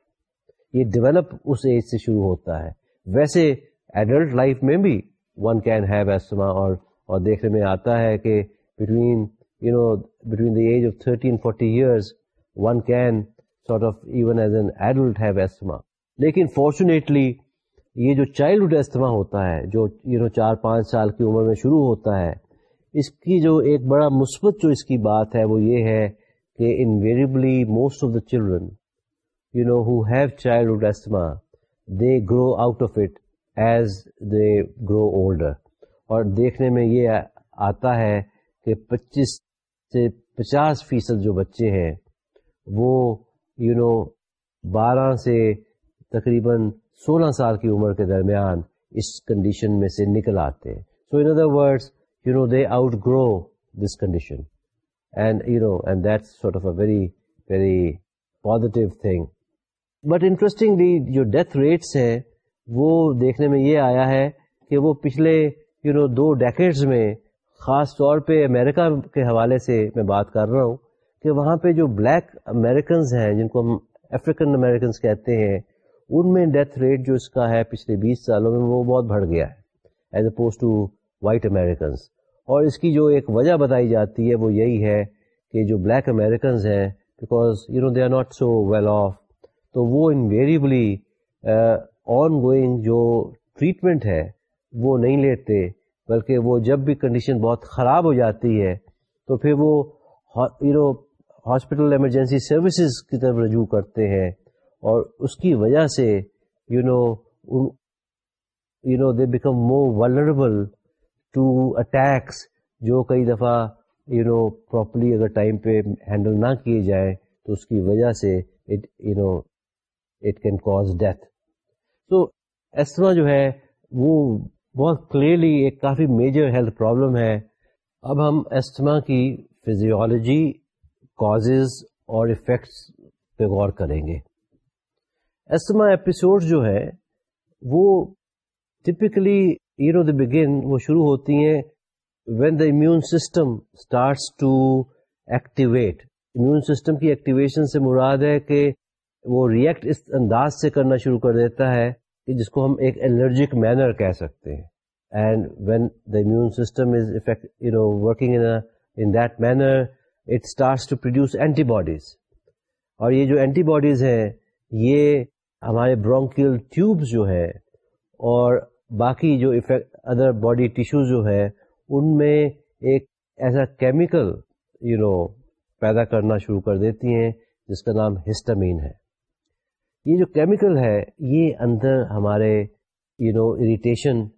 یہ ڈیولپ اس ایج سے شروع ہوتا ہے۔ ویسے ایڈلٹ لائف میں بھی ون کین ہیو ایسما اور اور دیکھنے میں آتا ہے کہ between you know between the age of thirteen forty years one can sort of even as an adult have asthma لیکن فارچونیٹلی یہ جو چائلڈ استما ہوتا ہے جو یو نو چار پانچ سال کی عمر میں شروع ہوتا ہے اس کی جو ایک بڑا مثبت جو اس کی بات ہے وہ یہ ہے کہ invariably most of the children you know, who have childhood asthma, they grow out of it as they grow older. اور دیکھنے میں یہ آتا ہے کہ پچیس سے پچاس فیصد جو بچے ہیں وہ یو نو بارہ سے تقریباً سولہ سال کی عمر کے درمیان اس کنڈیشن میں سے نکل آتے ہیں۔ So in other words you know they outgrow this condition and you know and that sort of a very very positive thing but interestingly جو ڈیتھ ریٹس ہیں، وہ دیکھنے میں یہ آیا ہے کہ وہ پچھلے یو نو دو ڈیکٹس میں خاص طور پہ امریکہ کے حوالے سے میں بات کر رہا ہوں کہ وہاں پہ جو بلیک امیریکنز ہیں، جن کو ہم افریقن امیریکنز کہتے ہیں ان میں ڈیتھ ریٹ جو اس کا ہے پچھلے بیس سالوں میں وہ بہت بڑھ گیا ہے as opposed to white Americans اور اس کی جو ایک وجہ بتائی جاتی ہے وہ یہی ہے کہ جو بلیک امیریکنز ہیں because you know they are not so well off تو وہ انویریبلی آن گوئنگ جو ٹریٹمنٹ ہے، وہ نہیں لیتے، بلکہ وہ جب بھی کنڈیشن بہت خراب ہو جاتی ہے، تو پھر وہ you know hospital emergency services کی طرف رجوع کرتے ہیں۔ اور اس کی وجہ سے you know you know they become more vulnerable to attacks جو کئی دفعہ یو نو پراپرلی اگر ٹائم پہ ہینڈل نہ کیے جائیں تو اس کی وجہ سے it you know it can cause death تو ایسما جو ہے وہ بہت کلیئرلی ایک کافی میجر ہیلتھ پرابلم ہے۔ اب ہم ایسٹما کی فزیولوجی کازز اور افیکٹس پہ غور کریں گے۔ ایسٹما ایپیسوڈ جو ہے، وہ typically are of the begin وہ شروع ہوتی ہیں when the immune system starts to activate immune system کی ایکٹیویشن سے مراد ہے کہ وہ ریئیکٹ اس انداز سے کرنا شروع کر دیتا ہے کہ جس کو ہم ایک الرجک مینر کہہ سکتے ہیں. And when the immune system is affect you know working in that manner it starts to produce antibodies اور یہ جو اینٹی باڈیز ہیں، یہ ہمارے برونکل ٹیوبس جو ہے اور باقی جو افیکٹ ادر باڈی ٹیشوز جو ہے ان میں ایک ایسا کیمیکل یو نو پیدا کرنا شروع کر دیتی ہیں، جس کا نام ہسٹامین ہے۔ یہ جو کیمیکل ہے، یہ اندر ہمارے یو نو اریٹیشن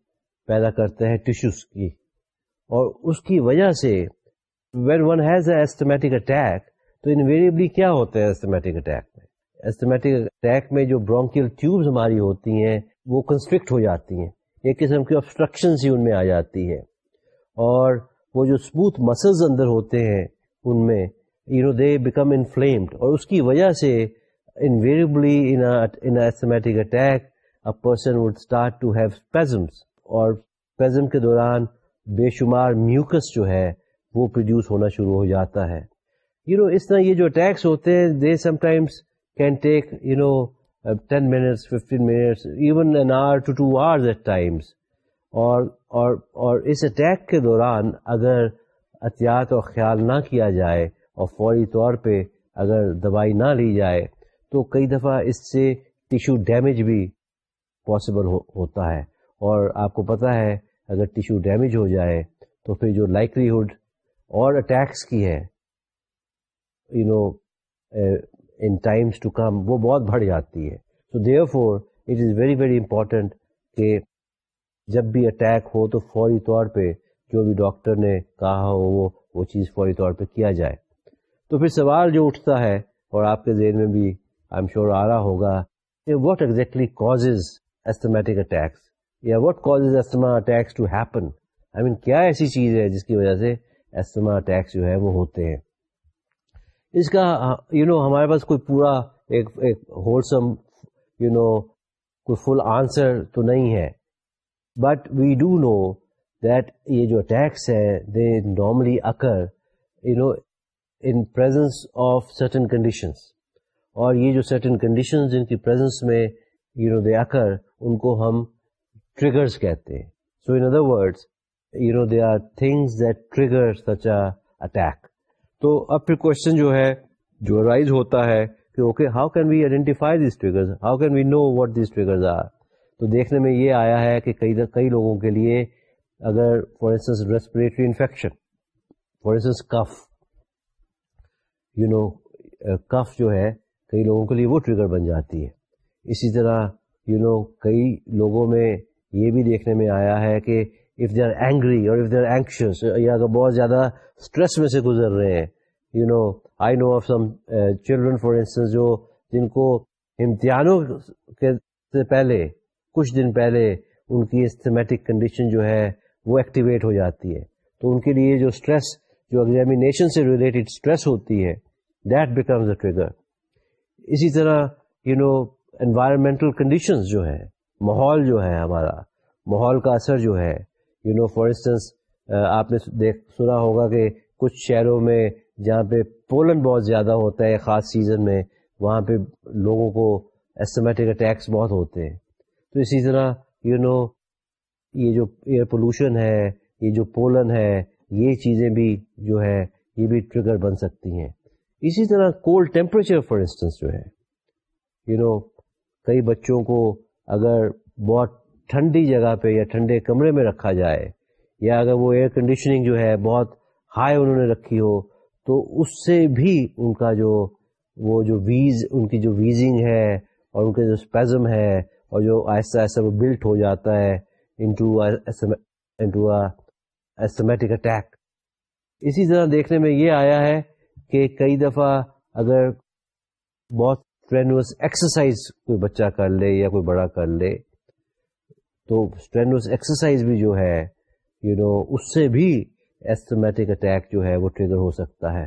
پیدا کرتا ہے ٹیشوز کی۔ اور اس کی وجہ سے when one has a asthmatic attack تو انویریبلی کیا ہوتا ہے ایسٹمیٹک اٹیک میں؟ ایسٹمیٹک اٹیک میں جو برونکل ٹیوبز ہماری ہوتی ہیں وہ کنسٹرکٹ ہو جاتی ہیں۔ ایک قسم کی آبسٹرکشن ہی ان میں آ جاتی ہے اور وہ جو اسموتھ مسلز اندر ہوتے ہیں ان میں you know they become inflamed اور اس کی وجہ سے invariably in a, in a asthmatic attack, a person اور spasm کے دوران بے شمار میوکس جو ہے وہ پروڈیوس ہونا شروع ہو جاتا ہے۔ یو you نو know, اس طرح یہ جو اٹیکس ہوتے ہیں they sometimes can take you know ten minutes fifteen minutes even an hour to two hours at times اور اور اور اس اٹیک کے دوران اگر احتیاط اور خیال نہ کیا جائے اور فوری طور پہ اگر دوائی نہ لی جائے، تو کئی دفعہ اس سے ٹیشو ڈیمیج بھی پاسبل ہو، ہوتا ہے۔ اور آپ کو پتا ہے، اگر ٹیشو ڈیمیج ہو جائے، تو پھر جو لائکلیہڈ اور اٹیکس کی ہے you know uh, in times to come وہ بہت بڑھ جاتی ہے۔ So therefore it is very very important کہ جب بھی اٹیک ہو تو فوری طور پہ جو بھی ڈاکٹر نے کہا ہو وہ وہ چیز فوری طور پہ کیا جائے۔ تو پھر سوال جو اٹھتا ہے اور آپ کے ذہن میں بھی آئی ایم شیور آ رہا ہوگا کہ what exactly causes asthmatic attacks یا what causes asthma attacks to happen I mean کیا ایسی چیز ہے جس کی وجہ سے ایسٹما اٹیکس جو ہے وہ ہوتے ہیں؟ اس کا یو نو ہمارے پاس کوئی پورا ایک ایک ہولسم یو نو کوئی فل آنسر تو نہیں ہے. But we do know that یہ جو اٹیکس ہے they normally occur you know in presence of certain conditions اور یہ جو سرٹن کنڈیشن جن کی پریزنس میں یو نو دے اکر ان کو ہم ٹریگرس کہتے ہیں. So in other words you know they are things that trigger such attack تو اب پھر کوشچن جو ہے جو رائز ہوتا ہے کہ okay how can we identify these trigger how can we know what these trigger are تو دیکھنے میں یہ آیا ہے کہ کئی کئی لوگوں کے لیے اگر for instance respiratory infection for instance cough you know cough جو ہے کئی لوگوں کے لیے وہ ٹریگر بن جاتی ہے۔ اسی طرح یو you نو know, کئی لوگوں میں یہ بھی دیکھنے میں آیا ہے کہ if they are angry or if they are anxious یا اگر بہت زیادہ اسٹریس میں سے گزر رہے ہیں you know I know of some children for instance جو، جن کو امتحانوں کے سے پہلے، کچھ دن پہلے ان کی استھمیٹک کنڈیشن جو ہے وہ ایکٹیویٹ ہو جاتی ہے. تو ان کے لیے جو اسٹریس جو ایگزامینیشن سے ریلیٹڈ اسٹریس ہوتی ہے دیٹ بیکمز اے ٹریگر اسی طرح یو نو انوائرمنٹل کنڈیشنز جو ہے ماحول جو ہے ہمارا، ماحول کا اثر جو ہے یو نو فار انسٹنس آپ نے دیکھ سنا ہوگا کہ کچھ شہروں میں جہاں پہ پولن بہت زیادہ ہوتا ہے خاص سیزن میں وہاں پہ لوگوں کو ایسٹمیٹک اٹیکس بہت ہوتے ہیں۔ تو اسی طرح یو you نو know, یہ جو ایئر پولوشن ہے یہ جو پولن ہے یہ چیزیں بھی جو ہے یہ بھی ٹریگر بن سکتی ہیں۔ اسی طرح کولڈ ٹیمپریچر فار انسٹنس جو ہے یو you نو know, کئی بچوں کو اگر بہت ٹھنڈی جگہ پہ یا ٹھنڈے کمرے میں رکھا جائے، یا اگر وہ ایئر کنڈیشننگ جو ہے بہت ہائی انہوں نے رکھی ہو، تو اس سے بھی ان کا جو وہ جو ویز ان کی جو ویزنگ ہے اور ان کا جو اسپیزم ہے اور جو آہستہ آہستہ وہ بلٹ ہو جاتا ہے انٹو اٹیک اسی طرح دیکھنے میں یہ آیا ہے کہ کئی دفعہ اگر بہت اسٹرینوس ایکسرسائز کوئی بچہ کر لے یا کوئی بڑا کر لے تو اسٹرینوس ایکسرسائز بھی جو ہے یو you نو know, اس سے بھی ایسٹمیٹک اٹیک جو ہے وہ ٹریگر ہو سکتا ہے۔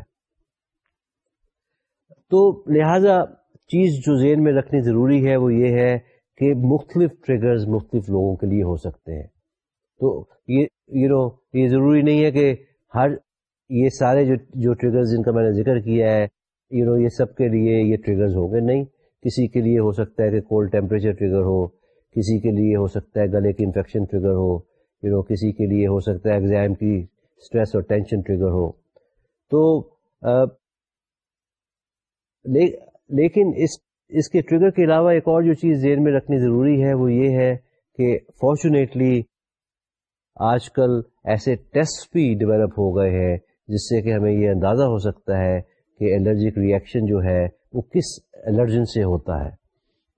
تو لہذا چیز جو ذہن میں رکھنی ضروری ہے وہ یہ ہے کہ مختلف ٹریگرز مختلف لوگوں کے لیے ہو سکتے ہیں۔ تو یہ یو نو یہ ضروری نہیں ہے کہ ہر یہ سارے جو جو ٹریگرز جن کا میں نے ذکر کیا ہے یو نو یہ سب کے لیے یہ ٹریگرز ہوں گے نہیں کسی کے لیے ہو سکتا ہے کہ کولڈ ٹیمپریچر ٹریگر ہو کسی کے لیے ہو سکتا ہے گلے کی انفیکشن ٹریگر ہو یو نو کسی کے لیے ہو سکتا ہے ایگزام کی اسٹریس اور ٹینشن ٹریگر ہو۔ تو لیکن اس اس کے ٹریگر کے علاوہ ایک اور جو چیز ذہن میں رکھنی ضروری ہے وہ یہ ہے کہ فارچونیٹلی آج کل ایسے ٹیسٹ بھی ڈیولپ ہو گئے ہیں جس سے کہ ہمیں یہ اندازہ ہو سکتا ہے کہ الرجک ریئیکشن جو ہے وہ کس الرجن سے ہوتا ہے۔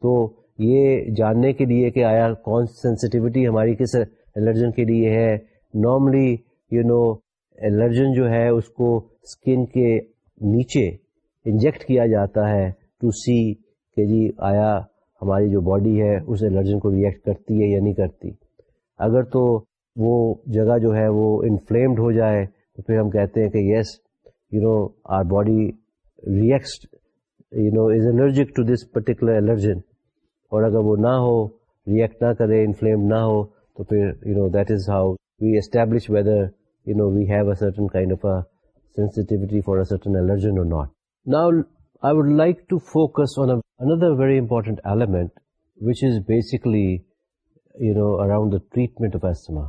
تو یہ جاننے کے لیے کہ آیا کون سینسٹیوٹی ہماری کس الرجن کے لیے ہے. نارملی یو نو الرجن جو ہے اس کو اسکن کے نیچے انجیکٹ کیا جاتا ہے ٹو سی کہ جی آیا ہماری جو باڈی ہے اس الرجن کو ریئیکٹ کرتی ہے یا نہیں کرتی. اگر تو وہ جگہ جو ہے وہ انفلیمڈ ہو جائے تو پھر ہم کہتے ہیں کہ yes you know our body react you know is allergic to this particular allergen اور اگر وہ نہ ہو ریئیکٹ نہ کرے انفلیم نہ ہو، تو پھر you know that is how we establish whether you know we have a certain kind of a sensitivity for a certain allergen or not now I would like to focus on another very important element which is basically you know around the treatment of asthma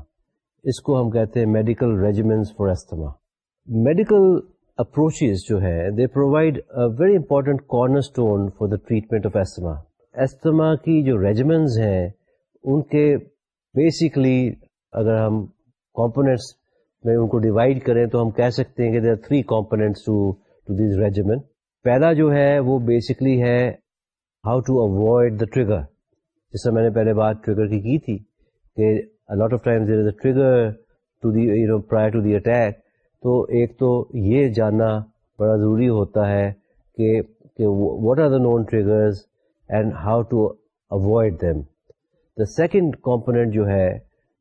اس کو ہم کہتے ہیں medical regiment for asthma medical approaches جو ہے they provide very important cornerstone for the treatment of asthma asthma کی جو regimens ہیں، ان کے بیسکلی اگر ہم کمپوننٹس میں ان کو ڈیوائڈ کریں تو ہم کہہ سکتے ہیں کہ there three components to to these regiment پہلا جو ہے، وہ بیسکلی ہے how to avoid the trigger جس سے میں نے پہلے بات ٹریگر کی کی تھی کہ lot of time there is a trigger to the you know prior to the attack تو ایک تو یہ جاننا بڑا ضروری ہوتا ہے کہ what are the known triggers and how to avoid them the second component جو ہے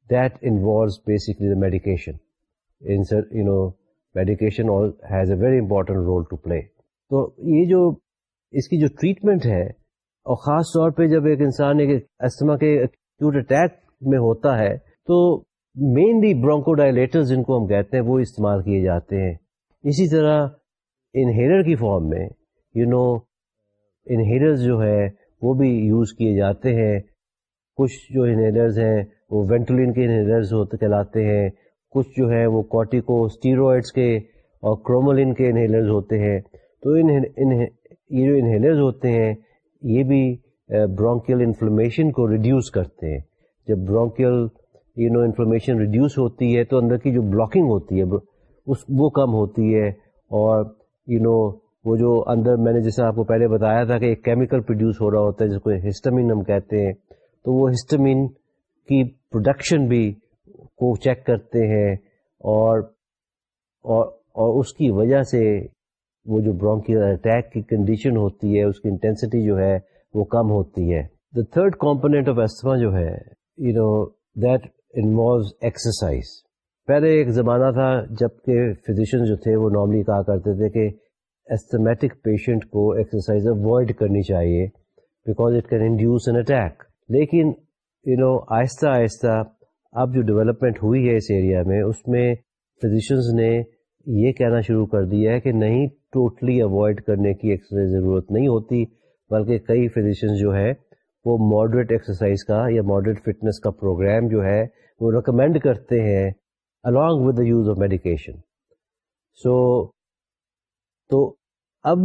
that involves basically the medication you know medication has a very important role to play تو یہ جو، اس کی جو ٹریٹمنٹ ہے، اور خاص طور پہ جب ایک انسان ایک استما کے ایکوٹ اٹیک میں ہوتا ہے، تو مینلی برونکو ڈائلیٹر جن کو ہم کہتے ہیں وہ استعمال کیے جاتے ہیں. اسی طرح انہیلر کی فارم میں یو نو انہیلر جو ہے وہ بھی یوز کیے جاتے ہیں۔ کچھ جو انہیلرز ہیں وہ وینٹولین کے انہیلرز ہوتے کہلاتے ہیں۔ کچھ جو ہے وہ کارٹیکو اسٹیروئڈس کے اور کرومولین کے انہیلرز ہوتے ہیں۔ تو ان یہ جو انہیلرز ہوتے ہیں، یہ بھی eh, برونکیل انفلمیشن کو ریڈیوس کرتے ہیں۔ جب bronchial you know inflammation reduce ہوتی ہے تو اندر کی جو بلاکنگ ہوتی ہے اس وہ کم ہوتی ہے اور یو نو وہ جو اندر میں نے جیسے آپ کو پہلے بتایا تھا کہ ایک کیمیکل پروڈیوس ہو رہا ہوتا ہے جس کو ہسٹمین ہم کہتے ہیں، تو وہ ہسٹمین کی پروڈکشن بھی کو چیک کرتے ہیں اور اور اور اس کی وجہ سے وہ جو برونکی اٹیک کی کنڈیشن ہوتی ہے، اس کی انٹینسٹی جو ہے وہ کم ہوتی ہے۔ The third component of asthma جو ہے you know that involves exercise پہلے ایک زمانہ تھا جبکہ فزیشین جو تھے وہ نارملی کہا کرتے تھے کہ ایسٹمیٹک پیشنٹ کو ایکسرسائز اوائڈ کرنی چاہیے because it can induce an attack لیکن یو نو آہستہ آہستہ اب جو ڈیولپمنٹ ہوئی ہے اس ایریا میں، اس میں فزیشنز نے یہ کہنا شروع کر دیا ہے کہ نہیں ٹوٹلی اوائڈ کرنے کی ایکسرسائز ضرورت نہیں ہوتی، بلکہ کئی فزیشنز جو ہے وہ ماڈریٹ ایکسرسائز کا یا ماڈریٹ فٹنس کا پروگرام جو ہے، وہ ریکمینڈ کرتے ہیں along with the use of medication so تو اب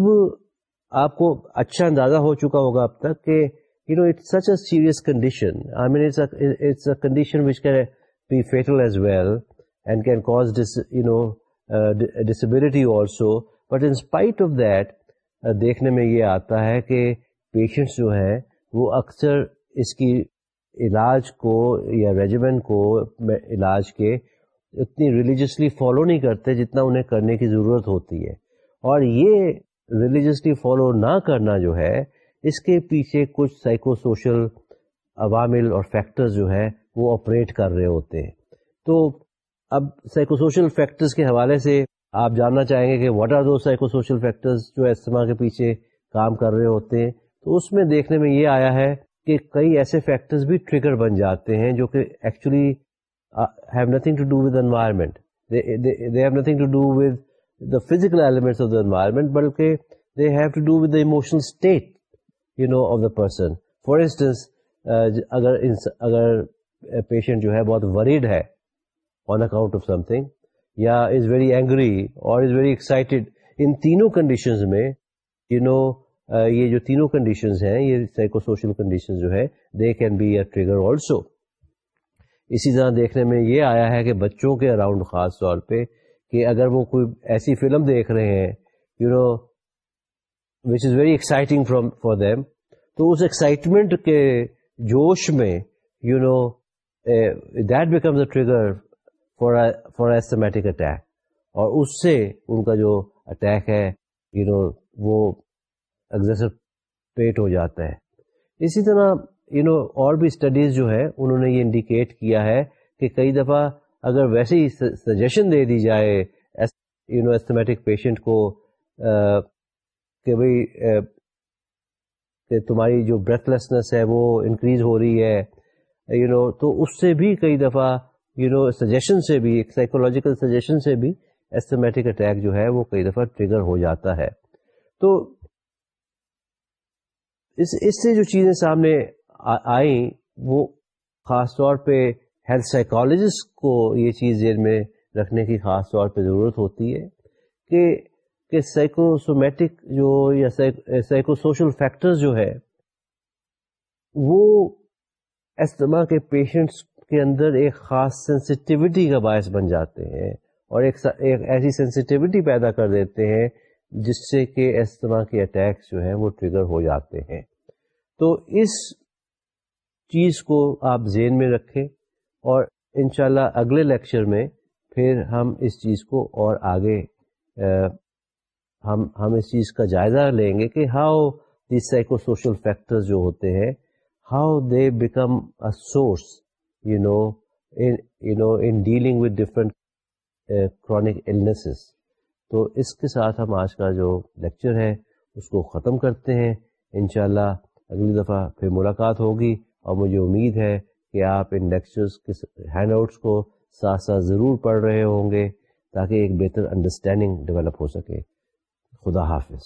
آپ کو اچھا اندازہ ہو چکا ہوگا اب تک کہ you know it's such a serious condition I mean it's a condition which can be fatal as well and can cause you know disability also but in spite of that دیکھنے میں یہ آتا ہے کہ پیشنٹس جو ہیں، وہ اکثر اس کی علاج کو یا ریجیمنٹ کو علاج کے اتنی ریلیجسلی فالو نہیں کرتے جتنا انہیں کرنے کی ضرورت ہوتی ہے۔ اور یہ ریلیجسلی فالو نہ کرنا جو ہے، اس کے پیچھے کچھ سائیکو سوشل عوامل اور فیکٹرز جو ہے وہ آپریٹ کر رہے ہوتے ہیں۔ تو اب سائیکو سوشل فیکٹرز کے حوالے سے آپ جاننا چاہیں گے کہ what are do psychosocial factors جو استعمال کے پیچھے کام کر رہے ہوتے ہیں۔ تو اس میں دیکھنے میں یہ آیا ہے کہ کئی ایسے فیکٹرز بھی ٹریگر بن جاتے ہیں جو کہ actually have nothing to do with environment they have nothing to do with the physical elements of the environment بلکہ they have to do with the emotional state you know of the person for instance اگر اگر patient جو ہے بہت worried ہے on account of something یا is very angry اور is very excited ان تینوں کنڈیشنز میں یو نو یہ جو تینوں کنڈیشنز ہیں یہ سائیکو سوشل کنڈیشن جو ہے they can be a trigger also اسی طرح دیکھنے میں یہ آیا ہے کہ بچوں کے اراؤنڈ خاص طور پہ کہ اگر وہ کوئی ایسی فلم دیکھ رہے ہیں you know which is very exciting from for them تو اس ایکسائٹمنٹ کے جوش میں you know that becomes a trigger for for asthmatic attack اور اس سے ان کا جو اٹیک ہے یو نو وہ پیٹ ہو جاتا ہے۔ اسی طرح یو نو اور بھی اسٹڈیز جو ہے انہوں نے یہ انڈیکیٹ کیا ہے کہ کئی دفعہ اگر ویسے ہی سجیشن دے دی جائے یو نو ایسٹمیٹک پیشنٹ کو کہ بھائی کہ تمہاری جو بریتھ لیسنس ہے وہ انکریز ہو رہی ہے یو you نو know, تو اس سے بھی کئی دفعہ یو نو سجیشن سے بھی ایک سائیکولوجیکل سجیشن سے بھی ایسٹمیٹک اٹیک جو ہے وہ کئی دفعہ ٹریگر ہو جاتا ہے۔ تو اس اس سے جو چیزیں سامنے آئیں وہ خاص طور پہ ہیلتھ سائیکالوجسٹ کو یہ چیز ذہن میں رکھنے کی خاص طور پہ ضرورت ہوتی ہے کہ کہ سائیکوسومیٹک جو یا سائیکو سوشل فیکٹر جو ہے، وہ استما کے پیشنٹس کے اندر ایک خاص سینسٹیوٹی کا باعث بن جاتے ہیں اور ایک ایسی سینسٹیوٹی پیدا کر دیتے ہیں جس سے کہ اس طرح کے اٹیکس جو ہیں وہ ٹریگر ہو جاتے ہیں۔ تو اس چیز کو آپ ذہن میں رکھیں۔ اور انشاءاللہ اگلے لیکچر میں پھر ہم اس چیز کو اور آگے ہم ہم اس چیز کا جائزہ لیں گے کہ how the psychosocial factor جو ہوتے ہیں how they become a source you know you know in dealing with different chronic illnesses تو اس کے ساتھ ہم آج کا جو لیکچر ہے، اس کو ختم کرتے ہیں۔ انشاءاللہ اگلی دفعہ پھر ملاقات ہوگی اور مجھے امید ہے کہ آپ ان لیکچرز کے ہینڈ آؤٹس کو ساتھ ساتھ ضرور پڑھ رہے ہوں گے تاکہ ایک بہتر انڈرسٹینڈنگ ڈیولپ ہو سکے۔ خدا حافظ۔